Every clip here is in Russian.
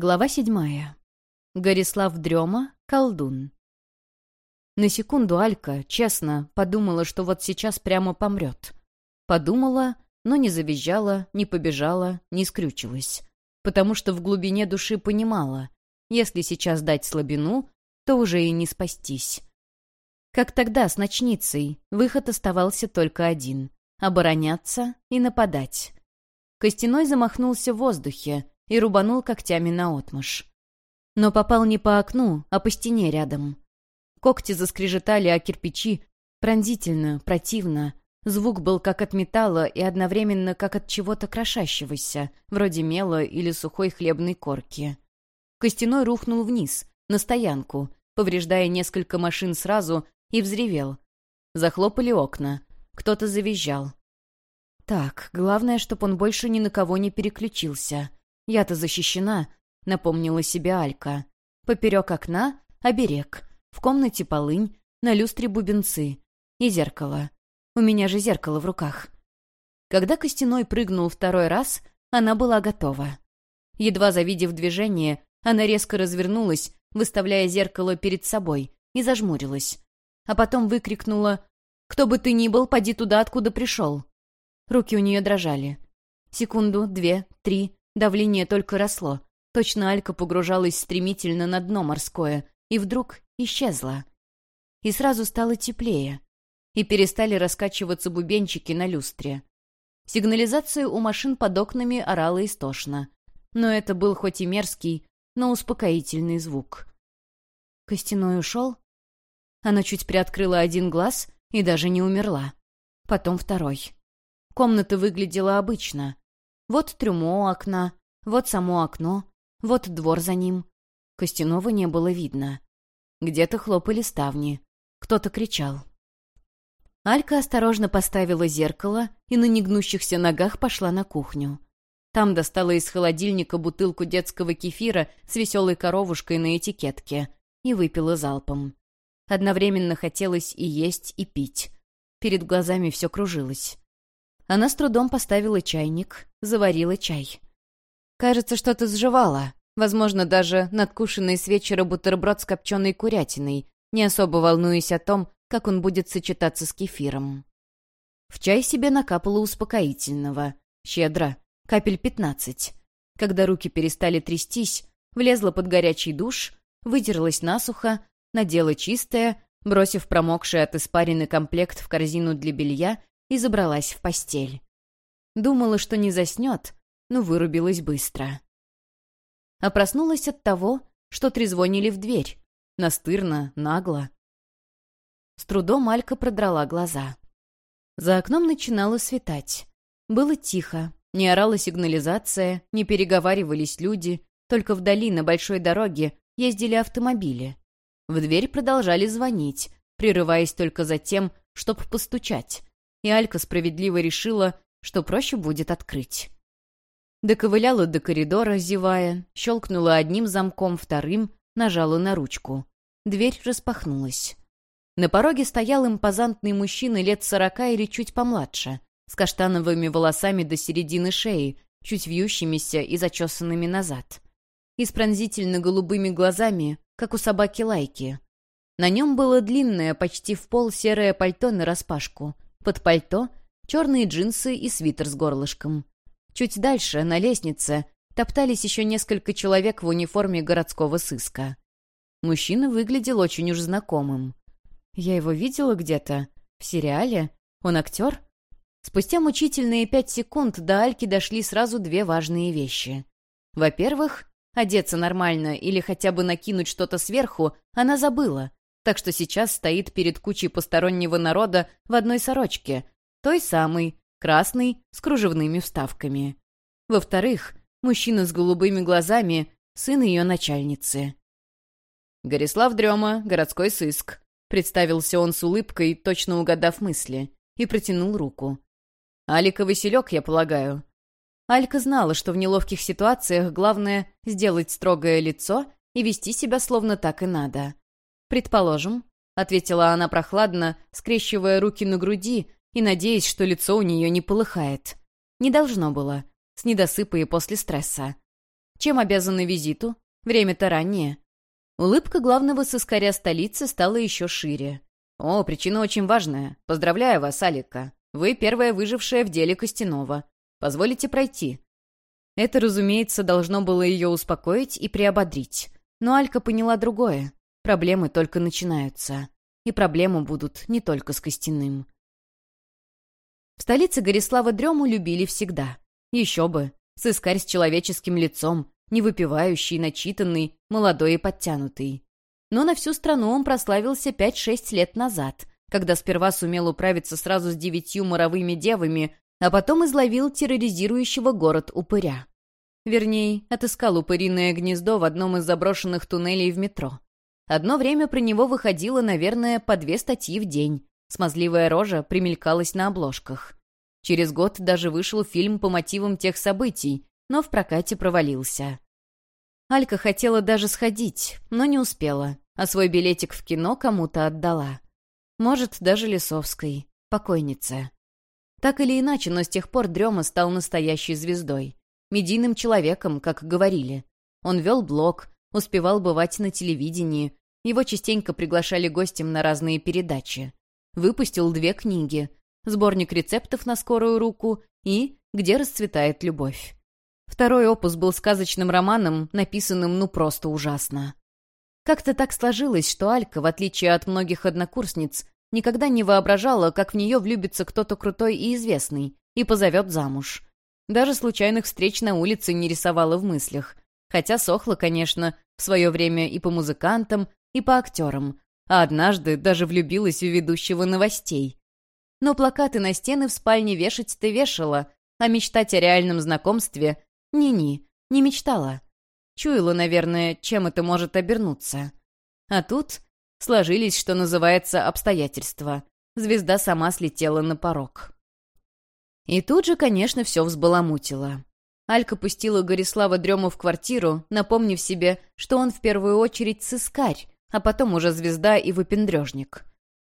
Глава седьмая. Горислав Дрема, колдун. На секунду Алька, честно, подумала, что вот сейчас прямо помрет. Подумала, но не завизжала, не побежала, не скрючилась. Потому что в глубине души понимала, если сейчас дать слабину, то уже и не спастись. Как тогда с ночницей, выход оставался только один — обороняться и нападать. Костяной замахнулся в воздухе, и рубанул когтями наотмашь. Но попал не по окну, а по стене рядом. Когти заскрежетали о кирпичи, пронзительно, противно. Звук был как от металла и одновременно как от чего-то крошащегося, вроде мела или сухой хлебной корки. Костяной рухнул вниз, на стоянку, повреждая несколько машин сразу, и взревел. Захлопали окна. Кто-то завизжал. Так, главное, чтоб он больше ни на кого не переключился. «Я-то защищена», — напомнила себе Алька. Поперек окна — оберег. В комнате полынь, на люстре бубенцы. И зеркало. У меня же зеркало в руках. Когда Костяной прыгнул второй раз, она была готова. Едва завидев движение, она резко развернулась, выставляя зеркало перед собой, и зажмурилась. А потом выкрикнула «Кто бы ты ни был, поди туда, откуда пришел». Руки у нее дрожали. Секунду, две, три, Давление только росло. Точно Алька погружалась стремительно на дно морское, и вдруг исчезла. И сразу стало теплее. И перестали раскачиваться бубенчики на люстре. Сигнализация у машин под окнами орала истошно. Но это был хоть и мерзкий, но успокоительный звук. Костяной ушел? Она чуть приоткрыла один глаз и даже не умерла. Потом второй. Комната выглядела обычно. Вот трюмо окна, вот само окно, вот двор за ним. Костянова не было видно. Где-то хлопали ставни. Кто-то кричал. Алька осторожно поставила зеркало и на негнущихся ногах пошла на кухню. Там достала из холодильника бутылку детского кефира с веселой коровушкой на этикетке и выпила залпом. Одновременно хотелось и есть, и пить. Перед глазами все кружилось. Она с трудом поставила чайник, заварила чай. Кажется, что-то сживала. Возможно, даже надкушенный с вечера бутерброд с копченой курятиной, не особо волнуясь о том, как он будет сочетаться с кефиром. В чай себе накапала успокоительного. Щедро. Капель пятнадцать. Когда руки перестали трястись, влезла под горячий душ, вытерлась насухо, надела чистое, бросив промокший от испарины комплект в корзину для белья и забралась в постель. Думала, что не заснет, но вырубилась быстро. А проснулась от того, что трезвонили в дверь. Настырно, нагло. С трудом Алька продрала глаза. За окном начинало светать. Было тихо, не орала сигнализация, не переговаривались люди, только вдали на большой дороге ездили автомобили. В дверь продолжали звонить, прерываясь только за тем, чтобы постучать и Алька справедливо решила, что проще будет открыть. Доковыляла до коридора, зевая, щелкнула одним замком, вторым, нажала на ручку. Дверь распахнулась. На пороге стоял импозантный мужчина лет сорока или чуть помладше, с каштановыми волосами до середины шеи, чуть вьющимися и зачесанными назад. И с пронзительно-голубыми глазами, как у собаки Лайки. На нем было длинное, почти в пол серое пальто нараспашку — под пальто черные джинсы и свитер с горлышком. Чуть дальше, на лестнице, топтались еще несколько человек в униформе городского сыска. Мужчина выглядел очень уж знакомым. Я его видела где-то. В сериале? Он актер? Спустя мучительные пять секунд до Альки дошли сразу две важные вещи. Во-первых, одеться нормально или хотя бы накинуть что-то сверху она забыла, так что сейчас стоит перед кучей постороннего народа в одной сорочке, той самой, красной, с кружевными вставками. Во-вторых, мужчина с голубыми глазами, сын ее начальницы. «Горислав Дрема, городской сыск», — представился он с улыбкой, точно угадав мысли, и протянул руку. «Алика Василек, я полагаю». Алька знала, что в неловких ситуациях главное — сделать строгое лицо и вести себя словно так и надо. «Предположим», — ответила она прохладно, скрещивая руки на груди и надеясь, что лицо у нее не полыхает. Не должно было. С недосыпа и после стресса. Чем обязаны визиту? Время-то раннее». Улыбка главного сыскаря столицы стала еще шире. «О, причина очень важная. Поздравляю вас, Алика. Вы первая выжившая в деле Костянова. Позволите пройти». Это, разумеется, должно было ее успокоить и приободрить. Но Алька поняла другое. Проблемы только начинаются. И проблемы будут не только с Костяным. В столице Горислава Дрему любили всегда. Еще бы. Сыскарь с человеческим лицом, не выпивающий, начитанный, молодой и подтянутый. Но на всю страну он прославился 5-6 лет назад, когда сперва сумел управиться сразу с девятью моровыми девами, а потом изловил терроризирующего город упыря. Вернее, отыскал упыриное гнездо в одном из заброшенных туннелей в метро. Одно время про него выходило, наверное, по две статьи в день. Смазливая рожа примелькалась на обложках. Через год даже вышел фильм по мотивам тех событий, но в прокате провалился. Алька хотела даже сходить, но не успела, а свой билетик в кино кому-то отдала. Может, даже Лисовской, покойнице. Так или иначе, но с тех пор Дрема стал настоящей звездой. Медийным человеком, как говорили. Он вел блог, успевал бывать на телевидении, его частенько приглашали гостям на разные передачи. Выпустил две книги «Сборник рецептов на скорую руку» и «Где расцветает любовь». Второй опус был сказочным романом, написанным ну просто ужасно. Как-то так сложилось, что Алька, в отличие от многих однокурсниц, никогда не воображала, как в нее влюбится кто-то крутой и известный, и позовет замуж. Даже случайных встреч на улице не рисовала в мыслях. Хотя сохла, конечно, в свое время и по музыкантам, и по актерам, а однажды даже влюбилась в ведущего новостей. Но плакаты на стены в спальне вешать-то вешала, а мечтать о реальном знакомстве ни-ни, не мечтала. Чуяла, наверное, чем это может обернуться. А тут сложились, что называется, обстоятельства. Звезда сама слетела на порог. И тут же, конечно, все взбаламутило. Алька пустила Горислава Дрему в квартиру, напомнив себе, что он в первую очередь сыскарь, а потом уже звезда и выпендрежник.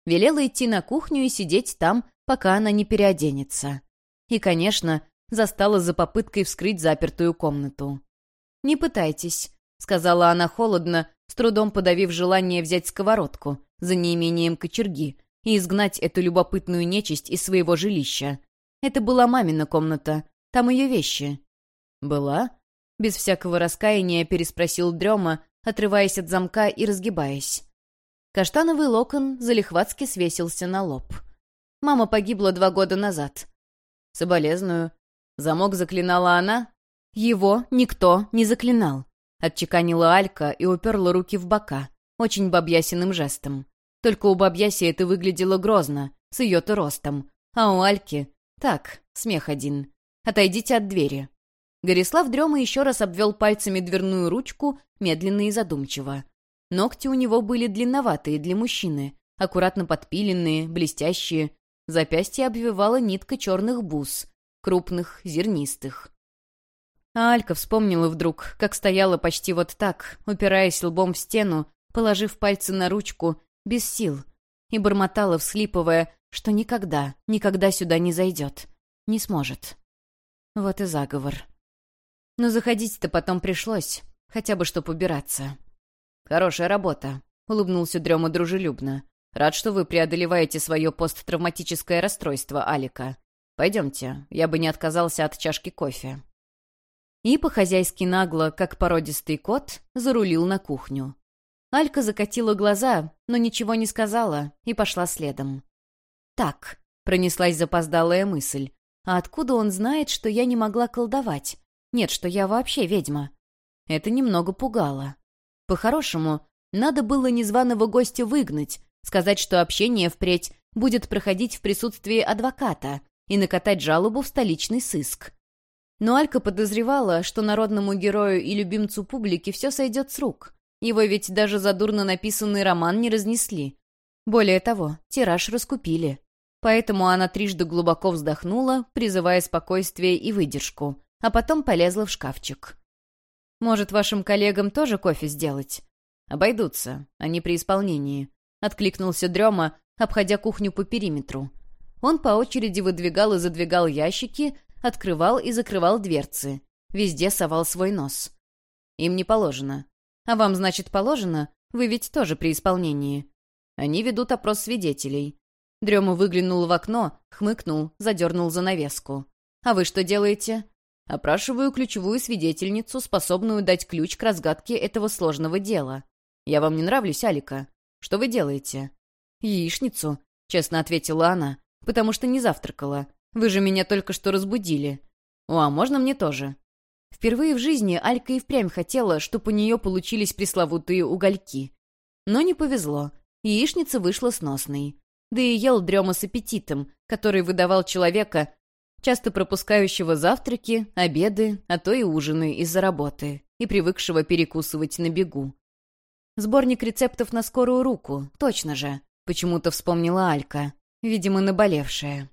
Велела идти на кухню и сидеть там, пока она не переоденется. И, конечно, застала за попыткой вскрыть запертую комнату. «Не пытайтесь», — сказала она холодно, с трудом подавив желание взять сковородку за неимением кочерги и изгнать эту любопытную нечисть из своего жилища. Это была мамина комната, там ее вещи. «Была?» — без всякого раскаяния переспросил Дрема, отрываясь от замка и разгибаясь. Каштановый локон залихватски свесился на лоб. Мама погибла два года назад. Соболезную. Замок заклинала она? Его никто не заклинал. Отчеканила Алька и уперла руки в бока, очень бабьясиным жестом. Только у бабьяси это выглядело грозно, с ее-то ростом. А у Альки... Так, смех один. Отойдите от двери. Горислав Дрема еще раз обвел пальцами дверную ручку, медленно и задумчиво. Ногти у него были длинноватые для мужчины, аккуратно подпиленные, блестящие. Запястье обвивала нитка черных бус, крупных, зернистых. А Алька вспомнила вдруг, как стояла почти вот так, упираясь лбом в стену, положив пальцы на ручку, без сил, и бормотала, всхлипывая, что никогда, никогда сюда не зайдет. Не сможет. Вот и заговор. Но заходить-то потом пришлось, хотя бы чтоб убираться. «Хорошая работа», — улыбнулся Дрема дружелюбно. «Рад, что вы преодолеваете свое посттравматическое расстройство, Алика. Пойдемте, я бы не отказался от чашки кофе». И по-хозяйски нагло, как породистый кот, зарулил на кухню. Алька закатила глаза, но ничего не сказала и пошла следом. «Так», — пронеслась запоздалая мысль, «а откуда он знает, что я не могла колдовать? Нет, что я вообще ведьма?» Это немного пугало. По-хорошему, надо было незваного гостя выгнать, сказать, что общение впредь будет проходить в присутствии адвоката, и накатать жалобу в столичный сыск. Но Алька подозревала, что народному герою и любимцу публики все сойдет с рук. Его ведь даже за дурно написанный роман не разнесли. Более того, тираж раскупили. Поэтому она трижды глубоко вздохнула, призывая спокойствие и выдержку, а потом полезла в шкафчик. «Может, вашим коллегам тоже кофе сделать?» «Обойдутся, они при исполнении», — откликнулся Дрема, обходя кухню по периметру. Он по очереди выдвигал и задвигал ящики, открывал и закрывал дверцы. Везде совал свой нос. Им не положено. А вам, значит, положено? Вы ведь тоже при исполнении. Они ведут опрос свидетелей. Дрема выглянул в окно, хмыкнул, задернул занавеску. «А вы что делаете?» «Опрашиваю ключевую свидетельницу, способную дать ключ к разгадке этого сложного дела. Я вам не нравлюсь, Алика. Что вы делаете?» «Яичницу», — честно ответила она, «потому что не завтракала. Вы же меня только что разбудили. О, а можно мне тоже?» Впервые в жизни Алька и впрямь хотела, чтобы у нее получились пресловутые угольки. Но не повезло. Яичница вышла сносной. Да и ел дрема с аппетитом, который выдавал человека, часто пропускающего завтраки, обеды, а то и ужины из-за работы, и привыкшего перекусывать на бегу. Сборник рецептов на скорую руку, точно же, почему-то вспомнила Алька, видимо, наболевшая.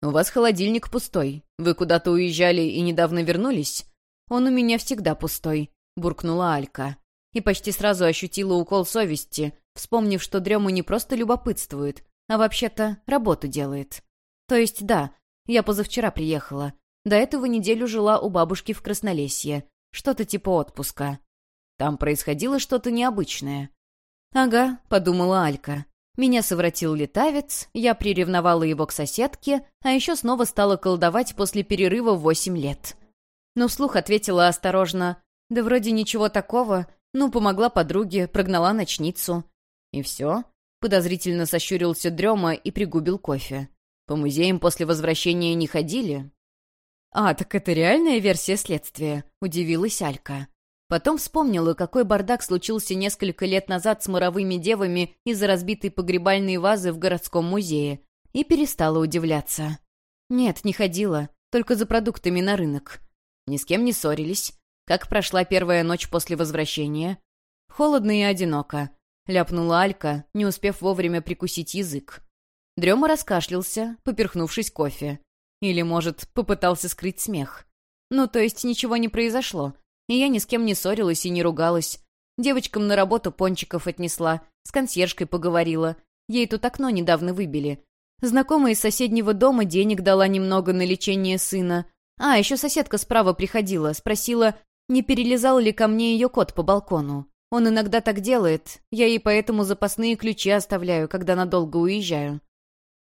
«У вас холодильник пустой. Вы куда-то уезжали и недавно вернулись?» «Он у меня всегда пустой», — буркнула Алька. И почти сразу ощутила укол совести, вспомнив, что Дрему не просто любопытствует, а вообще-то работу делает. То есть, да, я позавчера приехала. До этого неделю жила у бабушки в Краснолесье. Что-то типа отпуска. Там происходило что-то необычное. «Ага», — подумала Алька. Меня совратил летавец, я приревновала его к соседке, а еще снова стала колдовать после перерыва в восемь лет. Но вслух ответила осторожно. «Да вроде ничего такого. Ну, помогла подруге, прогнала ночницу». «И все?» — подозрительно сощурился Дрема и пригубил кофе. «По музеям после возвращения не ходили?» «А, так это реальная версия следствия?» — удивилась Алька. Потом вспомнила, какой бардак случился несколько лет назад с моровыми девами из-за разбитой погребальной вазы в городском музее, и перестала удивляться. «Нет, не ходила, только за продуктами на рынок. Ни с кем не ссорились. Как прошла первая ночь после возвращения?» «Холодно и одиноко», — ляпнула Алька, не успев вовремя прикусить язык. Дрема раскашлялся, поперхнувшись кофе. Или, может, попытался скрыть смех. Ну, то есть ничего не произошло, и я ни с кем не ссорилась и не ругалась. Девочкам на работу пончиков отнесла, с консьержкой поговорила. Ей тут окно недавно выбили. Знакомая из соседнего дома денег дала немного на лечение сына. А, еще соседка справа приходила, спросила, не перелезал ли ко мне ее кот по балкону. Он иногда так делает, я ей поэтому запасные ключи оставляю, когда надолго уезжаю.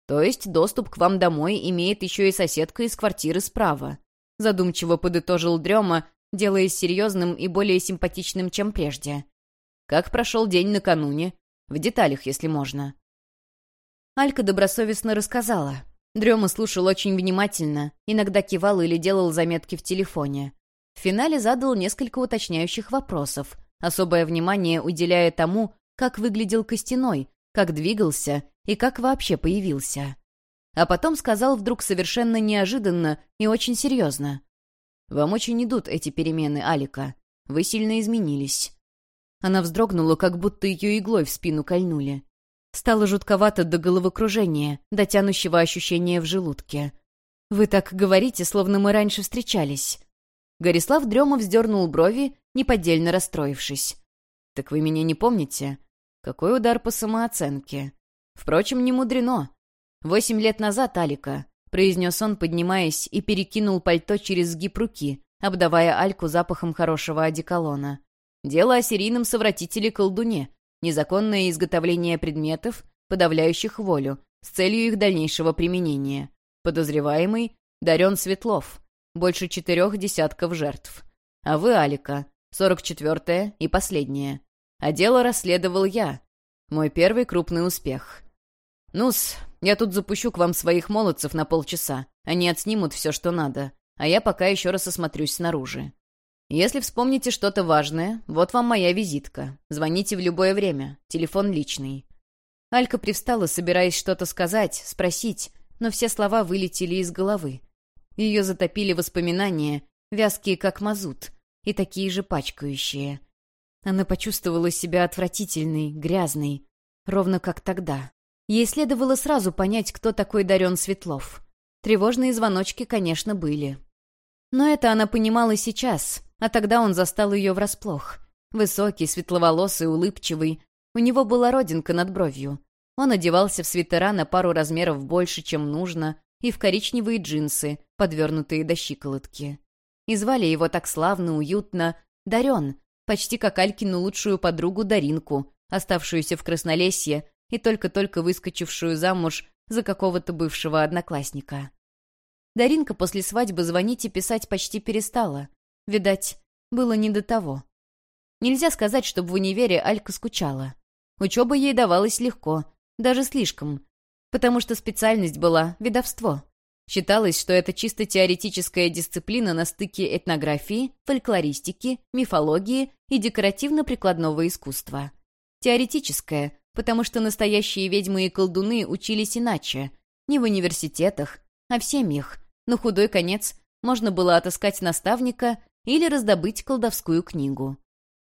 То есть доступ к вам домой имеет еще и соседка из квартиры справа. Задумчиво подытожил Дрема, делаясь серьезным и более симпатичным, чем прежде. «Как прошел день накануне? В деталях, если можно». Алька добросовестно рассказала. Дрема слушал очень внимательно, иногда кивал или делал заметки в телефоне. В финале задал несколько уточняющих вопросов, особое внимание уделяя тому, как выглядел Костяной, как двигался и как вообще появился. А потом сказал вдруг совершенно неожиданно и очень серьезно. Вам очень идут эти перемены, Алика. Вы сильно изменились». Она вздрогнула, как будто ее иглой в спину кольнули. Стало жутковато до головокружения, до тянущего ощущения в желудке. «Вы так говорите, словно мы раньше встречались». Горислав Дремов вздернул брови, неподдельно расстроившись. «Так вы меня не помните? Какой удар по самооценке? Впрочем, не мудрено. Восемь лет назад, Алика, произнес он, поднимаясь, и перекинул пальто через сгиб руки, обдавая Альку запахом хорошего одеколона. Дело о серийном совратителе-колдуне, незаконное изготовление предметов, подавляющих волю, с целью их дальнейшего применения. Подозреваемый — Дарен Светлов, больше четырех десятков жертв. А вы, Алика, сорок четвертая и последняя. А дело расследовал я. Мой первый крупный успех. Ну-с, я тут запущу к вам своих молодцев на полчаса. Они отснимут все, что надо. А я пока еще раз осмотрюсь снаружи. Если вспомните что-то важное, вот вам моя визитка. Звоните в любое время. Телефон личный». Алька привстала, собираясь что-то сказать, спросить, но все слова вылетели из головы. Ее затопили воспоминания, вязкие как мазут, и такие же пачкающие. Она почувствовала себя отвратительной, грязной, ровно как тогда. Ей следовало сразу понять, кто такой Дарен Светлов. Тревожные звоночки, конечно, были. Но это она понимала сейчас, а тогда он застал ее врасплох. Высокий, светловолосый, улыбчивый. У него была родинка над бровью. Он одевался в свитера на пару размеров больше, чем нужно, и в коричневые джинсы, подвернутые до щиколотки. И звали его так славно, уютно Дарен, почти как Алькину лучшую подругу Даринку, оставшуюся в Краснолесье и только-только выскочившую замуж за какого-то бывшего одноклассника. Даринка после свадьбы звонить и писать почти перестала. Видать, было не до того. Нельзя сказать, чтобы в универе Алька скучала. Учеба ей давалась легко, даже слишком, потому что специальность была ведовство. Считалось, что это чисто теоретическая дисциплина на стыке этнографии, фольклористики, мифологии и декоративно-прикладного искусства. Теоретическая, потому что настоящие ведьмы и колдуны учились иначе, не в университетах, а в семьях. На худой конец можно было отыскать наставника или раздобыть колдовскую книгу.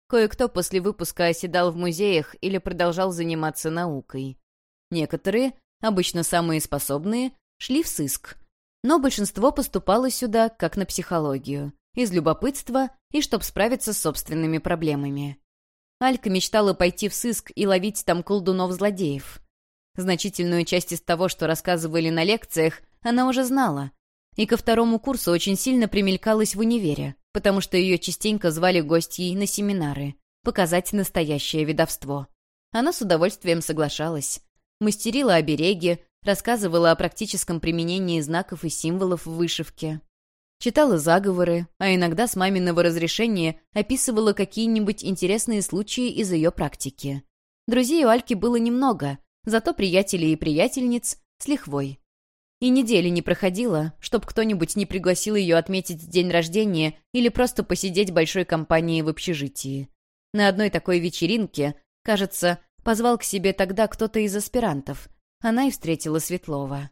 Кое-кто после выпуска оседал в музеях или продолжал заниматься наукой. Некоторые, обычно самые способные, шли в сыск. Но большинство поступало сюда, как на психологию, из любопытства и чтоб справиться с собственными проблемами. Алька мечтала пойти в сыск и ловить там колдунов-злодеев. Значительную часть из того, что рассказывали на лекциях, она уже знала. И ко второму курсу очень сильно примелькалась в универе, потому что ее частенько звали гостьей на семинары, показать настоящее ведовство. Она с удовольствием соглашалась. Мастерила обереги, рассказывала о практическом применении знаков и символов в вышивке. Читала заговоры, а иногда с маминого разрешения описывала какие-нибудь интересные случаи из ее практики. Друзей у Альки было немного, зато приятелей и приятельниц с лихвой. И недели не проходило, чтоб кто-нибудь не пригласил ее отметить день рождения или просто посидеть большой компанией в общежитии. На одной такой вечеринке, кажется, позвал к себе тогда кто-то из аспирантов. Она и встретила Светлова.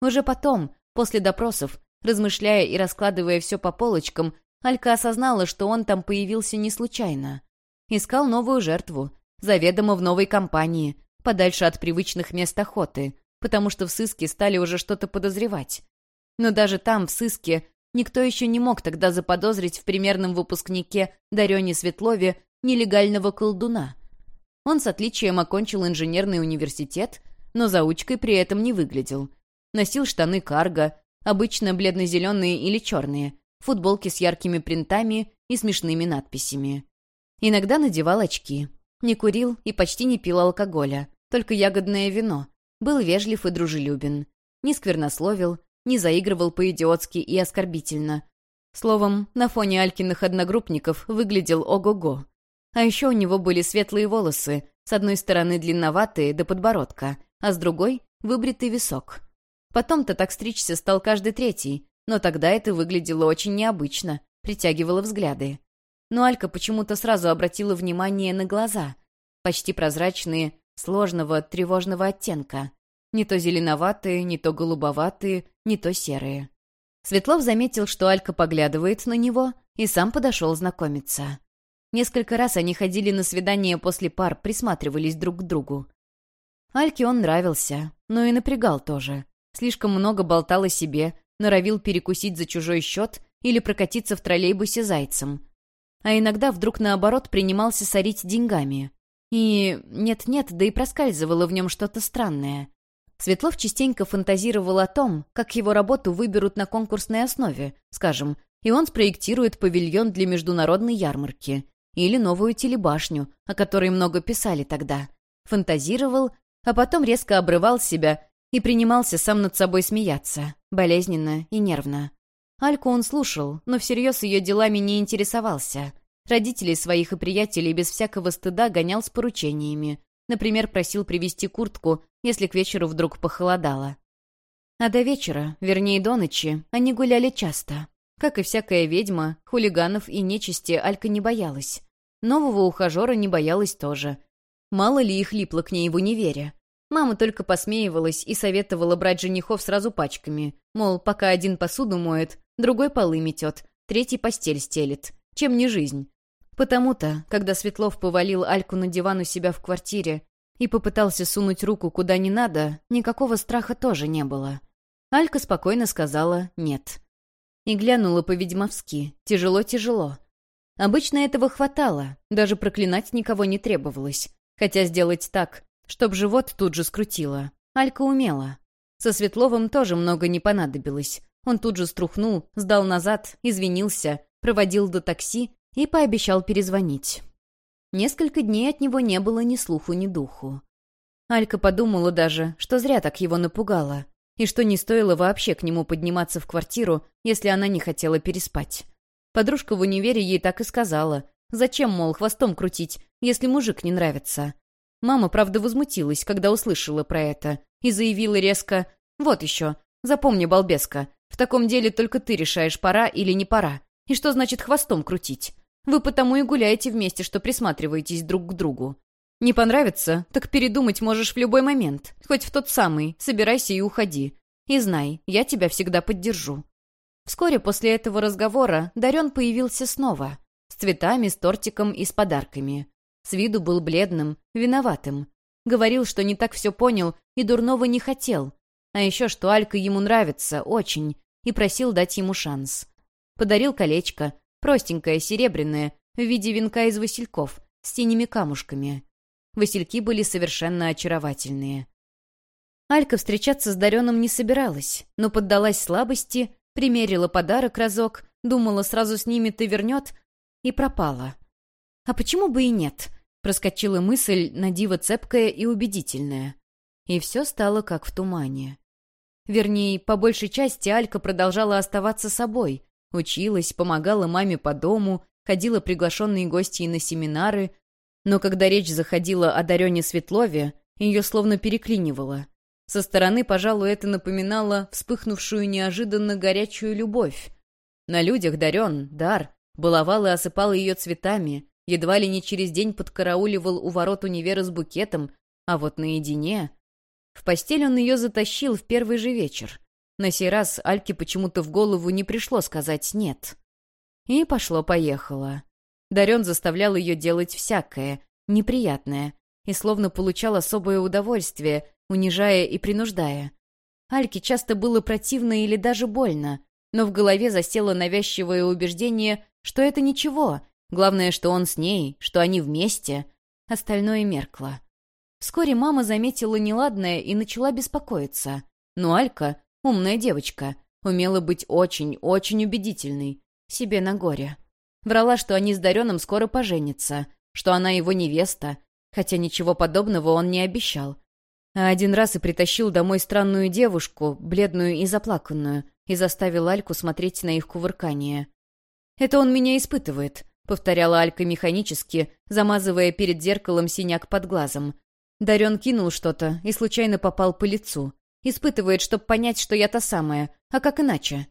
Уже потом, после допросов, размышляя и раскладывая все по полочкам, Алька осознала, что он там появился не случайно. Искал новую жертву, заведомо в новой компании, подальше от привычных мест охоты, потому что в сыске стали уже что-то подозревать. Но даже там, в сыске, никто еще не мог тогда заподозрить в примерном выпускнике Дарене Светлове нелегального колдуна. Он с отличием окончил инженерный университет, но заучкой при этом не выглядел. Носил штаны карго, обычно бледно-зеленые или черные, футболки с яркими принтами и смешными надписями. Иногда надевал очки. Не курил и почти не пил алкоголя, только ягодное вино, был вежлив и дружелюбен. Не сквернословил, не заигрывал по-идиотски и оскорбительно. Словом, на фоне Алькиных одногруппников выглядел ого-го. А еще у него были светлые волосы, с одной стороны длинноватые до подбородка, а с другой — выбритый висок. Потом-то так стричься стал каждый третий, но тогда это выглядело очень необычно, притягивало взгляды. Но Алька почему-то сразу обратила внимание на глаза. Почти прозрачные, сложного, тревожного оттенка. Не то зеленоватые, не то голубоватые, не то серые. Светлов заметил, что Алька поглядывает на него, и сам подошел знакомиться. Несколько раз они ходили на свидание после пар, присматривались друг к другу. Альке он нравился, но и напрягал тоже. Слишком много болтал о себе, норовил перекусить за чужой счет или прокатиться в троллейбусе зайцем. А иногда вдруг наоборот принимался сорить деньгами. И нет-нет, да и проскальзывало в нем что-то странное. Светлов частенько фантазировал о том, как его работу выберут на конкурсной основе, скажем, и он спроектирует павильон для международной ярмарки. Или новую телебашню, о которой много писали тогда. Фантазировал, а потом резко обрывал себя и принимался сам над собой смеяться, болезненно и нервно. Альку он слушал, но всерьез ее делами не интересовался. Родителей своих и приятелей без всякого стыда гонял с поручениями. Например, просил привезти куртку, если к вечеру вдруг похолодало. А до вечера, вернее до ночи, они гуляли часто. Как и всякая ведьма, хулиганов и нечисти Алька не боялась. Нового ухажера не боялась тоже. Мало ли их липло к ней в универе. Мама только посмеивалась и советовала брать женихов сразу пачками. Мол, пока один посуду моет, другой полы метет, третий постель стелит. Чем не жизнь? Потому-то, когда Светлов повалил Альку на диван у себя в квартире и попытался сунуть руку куда не надо, никакого страха тоже не было. Алька спокойно сказала «нет». И глянула по-ведьмовски, тяжело-тяжело. Обычно этого хватало, даже проклинать никого не требовалось. Хотя сделать так, чтоб живот тут же скрутило, Алька умела. Со Светловым тоже много не понадобилось. Он тут же струхнул, сдал назад, извинился, проводил до такси и пообещал перезвонить. Несколько дней от него не было ни слуху, ни духу. Алька подумала даже, что зря так его напугала, и что не стоило вообще к нему подниматься в квартиру, если она не хотела переспать. Подружка в универе ей так и сказала. Зачем, мол, хвостом крутить, если мужик не нравится? Мама, правда, возмутилась, когда услышала про это, и заявила резко «Вот еще, запомни, балбеска, в таком деле только ты решаешь, пора или не пора. И что значит хвостом крутить? Вы потому и гуляете вместе, что присматриваетесь друг к другу. Не понравится, так передумать можешь в любой момент, хоть в тот самый, собирайся и уходи. И знай, я тебя всегда поддержу». Вскоре после этого разговора Дарен появился снова, цветами, с тортиком и с подарками. С виду был бледным, виноватым. Говорил, что не так все понял и дурного не хотел. А еще, что Алька ему нравится, очень, и просил дать ему шанс. Подарил колечко, простенькое, серебряное, в виде венка из васильков, с синими камушками. Васильки были совершенно очаровательные. Алька встречаться с Дареном не собиралась, но поддалась слабости, примерила подарок разок, думала, сразу снимет и вернет, и пропала. А почему бы и нет? Проскочила мысль, на диво цепкая и убедительная. И все стало как в тумане. Вернее, по большей части Алька продолжала оставаться собой. Училась, помогала маме по дому, ходила приглашенные гости на семинары. Но когда речь заходила о Дарене Светлове, ее словно переклинивало. Со стороны, пожалуй, это напоминало вспыхнувшую неожиданно горячую любовь. На людях Дарен, дар, баловал и осыпал ее цветами, едва ли не через день подкарауливал у ворот универа с букетом, а вот наедине... В постель он ее затащил в первый же вечер. На сей раз Альке почему-то в голову не пришло сказать «нет». И пошло-поехало. Дарен заставлял ее делать всякое, неприятное, и словно получал особое удовольствие, унижая и принуждая. Альке часто было противно или даже больно, но в голове засело навязчивое убеждение, что это ничего, главное, что он с ней, что они вместе. Остальное меркло. Вскоре мама заметила неладное и начала беспокоиться. Но Алька, умная девочка, умела быть очень-очень убедительной. Себе на горе. Врала, что они с Дареном скоро поженятся, что она его невеста, хотя ничего подобного он не обещал. А один раз и притащил домой странную девушку, бледную и заплаканную, и заставил Альку смотреть на их кувыркание. «Это он меня испытывает», — повторяла Алька механически, замазывая перед зеркалом синяк под глазом. Дарен кинул что-то и случайно попал по лицу. Испытывает, чтобы понять, что я та самая, а как иначе?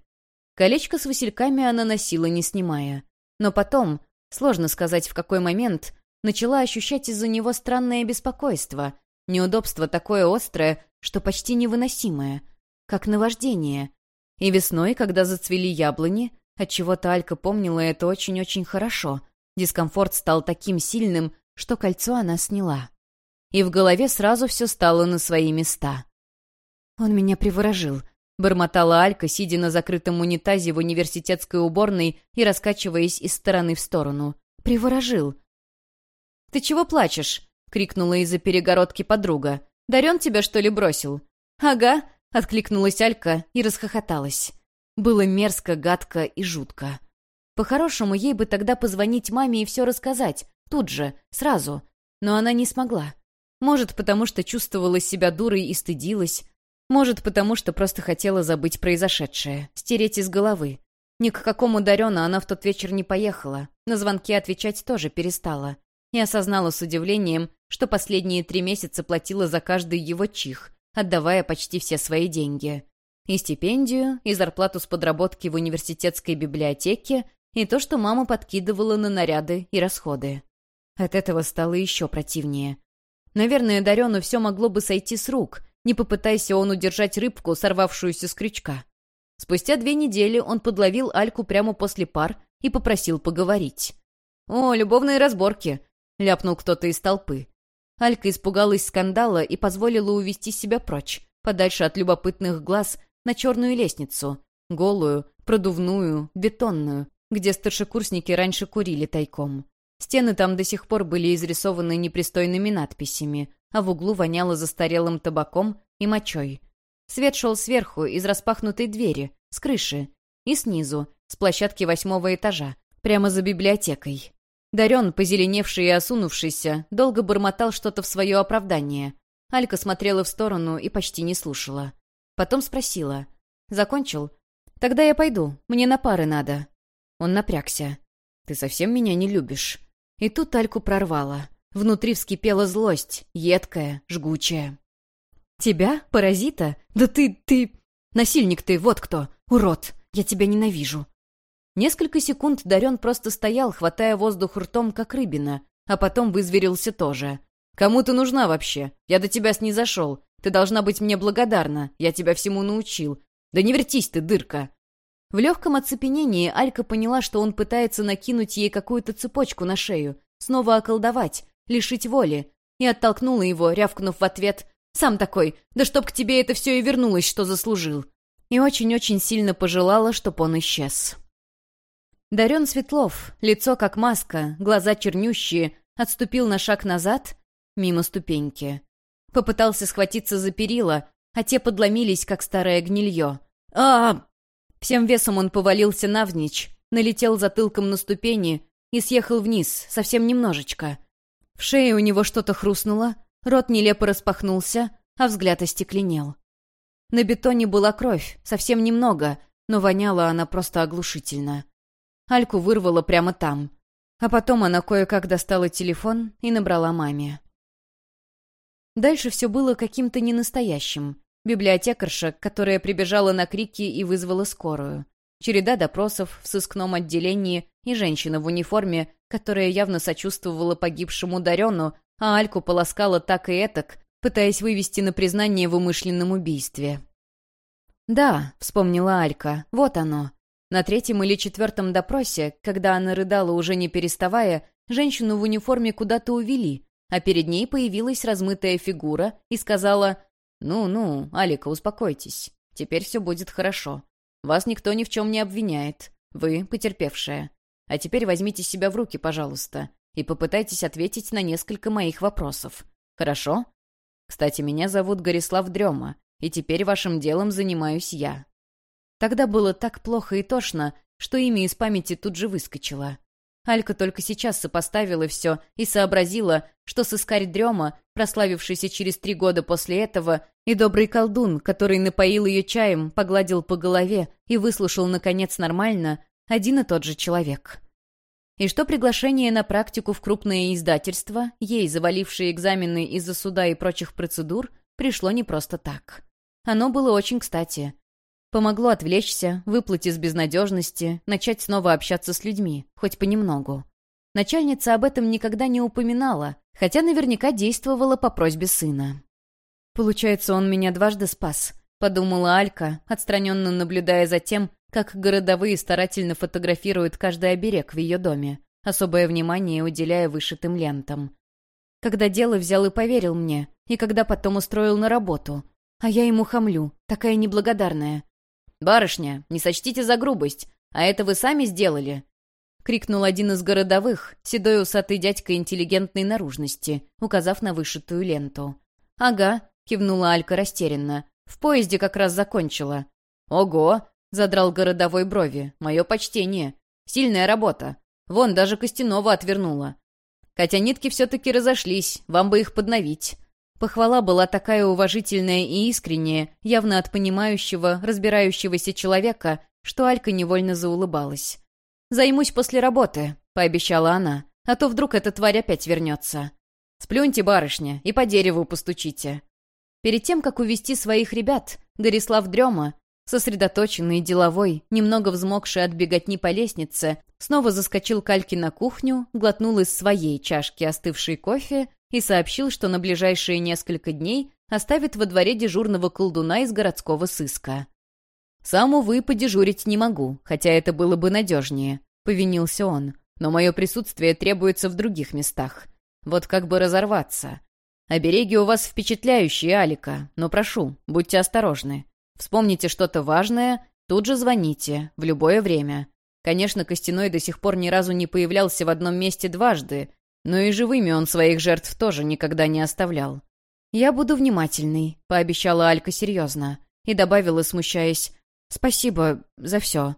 Колечко с васильками она носила, не снимая. Но потом, сложно сказать в какой момент, начала ощущать из-за него странное беспокойство, неудобство такое острое, что почти невыносимое, как наваждение. И весной, когда зацвели яблони, Отчего-то Алька помнила это очень-очень хорошо. Дискомфорт стал таким сильным, что кольцо она сняла. И в голове сразу все стало на свои места. «Он меня приворожил», — бормотала Алька, сидя на закрытом унитазе в университетской уборной и раскачиваясь из стороны в сторону. «Приворожил». «Ты чего плачешь?» — крикнула из-за перегородки подруга. «Дарен тебя, что ли, бросил?» «Ага», — откликнулась Алька и расхохоталась. Было мерзко, гадко и жутко. По-хорошему, ей бы тогда позвонить маме и все рассказать, тут же, сразу. Но она не смогла. Может, потому что чувствовала себя дурой и стыдилась. Может, потому что просто хотела забыть произошедшее, стереть из головы. Ни к какому Дарену она в тот вечер не поехала, на звонки отвечать тоже перестала. И осознала с удивлением, что последние три месяца платила за каждый его чих, отдавая почти все свои деньги. И стипендию, и зарплату с подработки в университетской библиотеке, и то, что мама подкидывала на наряды и расходы. От этого стало еще противнее. Наверное, Дарену все могло бы сойти с рук, не попытайся он удержать рыбку, сорвавшуюся с крючка. Спустя две недели он подловил Альку прямо после пар и попросил поговорить. «О, любовные разборки!» — ляпнул кто-то из толпы. Алька испугалась скандала и позволила увести себя прочь, подальше от любопытных глаз, на черную лестницу, голую, продувную, бетонную, где старшекурсники раньше курили тайком. Стены там до сих пор были изрисованы непристойными надписями, а в углу воняло застарелым табаком и мочой. Свет шел сверху, из распахнутой двери, с крыши, и снизу, с площадки восьмого этажа, прямо за библиотекой. Дарен, позеленевший и осунувшийся, долго бормотал что-то в свое оправдание. Алька смотрела в сторону и почти не слушала. Потом спросила. «Закончил?» «Тогда я пойду. Мне на пары надо». Он напрягся. «Ты совсем меня не любишь?» И тут Альку прорвало. Внутри вскипела злость, едкая, жгучая. «Тебя? Паразита? Да ты... ты... Насильник ты, вот кто! Урод! Я тебя ненавижу!» Несколько секунд Дарен просто стоял, хватая воздух ртом, как рыбина, а потом вызверился тоже. «Кому ты нужна вообще? Я до тебя снизошел. Ты должна быть мне благодарна. Я тебя всему научил. Да не вертись ты, дырка!» В легком оцепенении Алька поняла, что он пытается накинуть ей какую-то цепочку на шею, снова околдовать, лишить воли, и оттолкнула его, рявкнув в ответ «Сам такой, да чтоб к тебе это все и вернулось, что заслужил!» И очень-очень сильно пожелала, чтоб он исчез. Дарен Светлов, лицо как маска, глаза чернющие, отступил на шаг назад, мимо ступеньки. Попытался схватиться за перила, а те подломились, как старое гнилье. а Всем весом он повалился навзничь, налетел затылком на ступени и съехал вниз, совсем немножечко. В шее у него что-то хрустнуло, рот нелепо распахнулся, а взгляд остекленел. На бетоне была кровь, совсем немного, но воняла она просто оглушительно. Альку вырвало прямо там. А потом она кое-как достала телефон и набрала маме. Дальше все было каким-то ненастоящим. Библиотекарша, которая прибежала на крики и вызвала скорую. Череда допросов в сыскном отделении и женщина в униформе, которая явно сочувствовала погибшему Дарену, а Альку полоскала так и этак, пытаясь вывести на признание в умышленном убийстве. «Да», — вспомнила Алька, — «вот оно». На третьем или четвертом допросе, когда она рыдала уже не переставая, женщину в униформе куда-то увели, а перед ней появилась размытая фигура и сказала «Ну-ну, Алика, успокойтесь. Теперь все будет хорошо. Вас никто ни в чем не обвиняет. Вы потерпевшая. А теперь возьмите себя в руки, пожалуйста, и попытайтесь ответить на несколько моих вопросов. Хорошо? Кстати, меня зовут Горислав Дрема, и теперь вашим делом занимаюсь я». Тогда было так плохо и тошно, что имя из памяти тут же выскочило. Алька только сейчас сопоставила все и сообразила, что сыскарь Дрема, прославившийся через три года после этого, и добрый колдун, который напоил ее чаем, погладил по голове и выслушал, наконец, нормально, один и тот же человек. И что приглашение на практику в крупное издательство, ей, завалившие экзамены из-за суда и прочих процедур, пришло не просто так. Оно было очень кстати. Помогло отвлечься, выплыть из безнадежности, начать снова общаться с людьми, хоть понемногу. Начальница об этом никогда не упоминала, хотя наверняка действовала по просьбе сына. «Получается, он меня дважды спас», — подумала Алька, отстраненно наблюдая за тем, как городовые старательно фотографируют каждый оберег в ее доме, особое внимание уделяя вышитым лентам. Когда дело взял и поверил мне, и когда потом устроил на работу. А я ему хамлю, такая неблагодарная. «Барышня, не сочтите за грубость, а это вы сами сделали?» — крикнул один из городовых, седой усатый дядька интеллигентной наружности, указав на вышитую ленту. «Ага», — кивнула Алька растерянно. «В поезде как раз закончила». «Ого!» — задрал городовой брови. «Мое почтение. Сильная работа. Вон, даже Костянова отвернула. Хотя нитки все-таки разошлись, вам бы их подновить». Похвала была такая уважительная и искренняя, явно от понимающего, разбирающегося человека, что Алька невольно заулыбалась. «Займусь после работы», — пообещала она, «а то вдруг эта тварь опять вернется». «Сплюньте, барышня, и по дереву постучите». Перед тем, как увести своих ребят, Горислав Дрема, сосредоточенный, деловой, немного взмокший от беготни по лестнице, снова заскочил к Альке на кухню, глотнул из своей чашки остывший кофе и сообщил, что на ближайшие несколько дней оставит во дворе дежурного колдуна из городского сыска. «Сам, увы, подежурить не могу, хотя это было бы надежнее», — повинился он. «Но мое присутствие требуется в других местах. Вот как бы разорваться. Обереги у вас впечатляющие, Алика, но прошу, будьте осторожны. Вспомните что-то важное, тут же звоните, в любое время. Конечно, Костяной до сих пор ни разу не появлялся в одном месте дважды, но и живыми он своих жертв тоже никогда не оставлял. «Я буду внимательной», — пообещала Алька серьезно. И добавила, смущаясь, «Спасибо за все».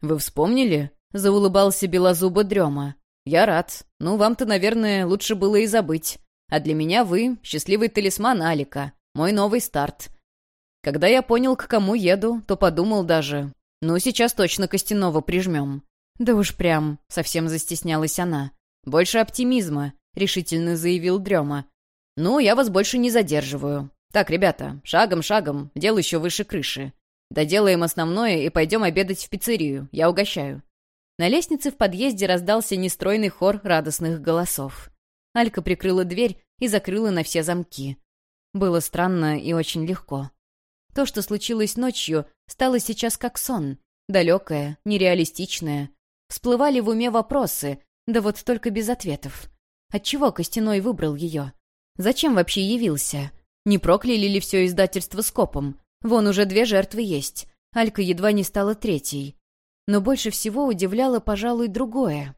«Вы вспомнили?» — заулыбался белозубо дрема. «Я рад. Ну, вам-то, наверное, лучше было и забыть. А для меня вы — счастливый талисман Алика, мой новый старт. Когда я понял, к кому еду, то подумал даже, ну, сейчас точно Костянова прижмем. Да уж прям, совсем застеснялась она. Больше оптимизма, решительно заявил Дрема. Ну, я вас больше не задерживаю. Так, ребята, шагом-шагом, дело еще выше крыши. Доделаем основное и пойдем обедать в пиццерию, я угощаю. На лестнице в подъезде раздался нестройный хор радостных голосов. Алька прикрыла дверь и закрыла на все замки. Было странно и очень легко. То, что случилось ночью, стало сейчас как сон. Далекое, нереалистичное. Всплывали в уме вопросы, да вот только без ответов. Отчего Костяной выбрал ее? Зачем вообще явился? Не прокляли ли все издательство скопом? Вон уже две жертвы есть. Алька едва не стала третьей. Но больше всего удивляло, пожалуй, другое.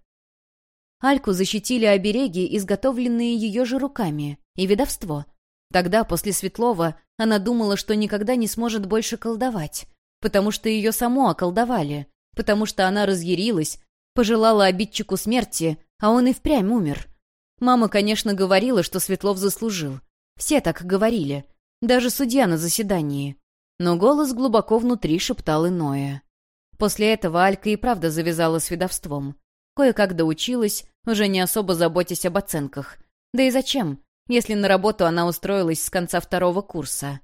Альку защитили обереги, изготовленные ее же руками, и ведовство. Тогда, после Светлова, она думала, что никогда не сможет больше колдовать, потому что ее само околдовали, потому что она разъярилась, пожелала обидчику смерти, а он и впрямь умер. Мама, конечно, говорила, что Светлов заслужил. Все так говорили, даже судья на заседании. Но голос глубоко внутри шептал иное. После этого Алька и правда завязала с ведовством. Кое-как доучилась, уже не особо заботясь об оценках. Да и зачем? если на работу она устроилась с конца второго курса.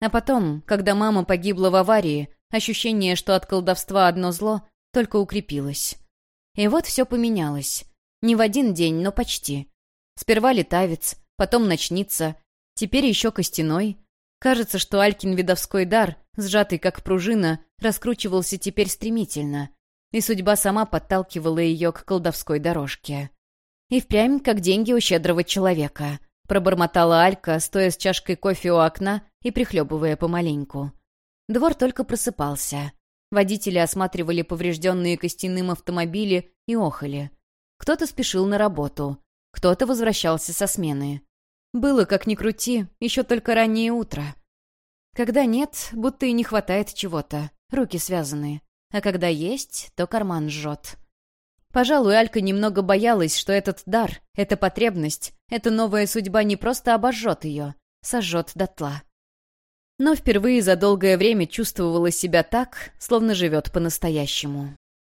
А потом, когда мама погибла в аварии, ощущение, что от колдовства одно зло, только укрепилось. И вот все поменялось. Не в один день, но почти. Сперва летавец, потом ночница, теперь еще костяной. Кажется, что Алькин видовской дар, сжатый как пружина, раскручивался теперь стремительно, и судьба сама подталкивала ее к колдовской дорожке. И впрямь, как деньги у щедрого человека — пробормотала Алька, стоя с чашкой кофе у окна и прихлебывая помаленьку. Двор только просыпался. Водители осматривали поврежденные костяным автомобили и охали. Кто-то спешил на работу, кто-то возвращался со смены. Было, как ни крути, еще только раннее утро. Когда нет, будто и не хватает чего-то, руки связаны. А когда есть, то карман жжет. Пожалуй, Алька немного боялась, что этот дар, эта потребность, эта новая судьба не просто обожжет ее, сожжет дотла. Но впервые за долгое время чувствовала себя так, словно живет по-настоящему.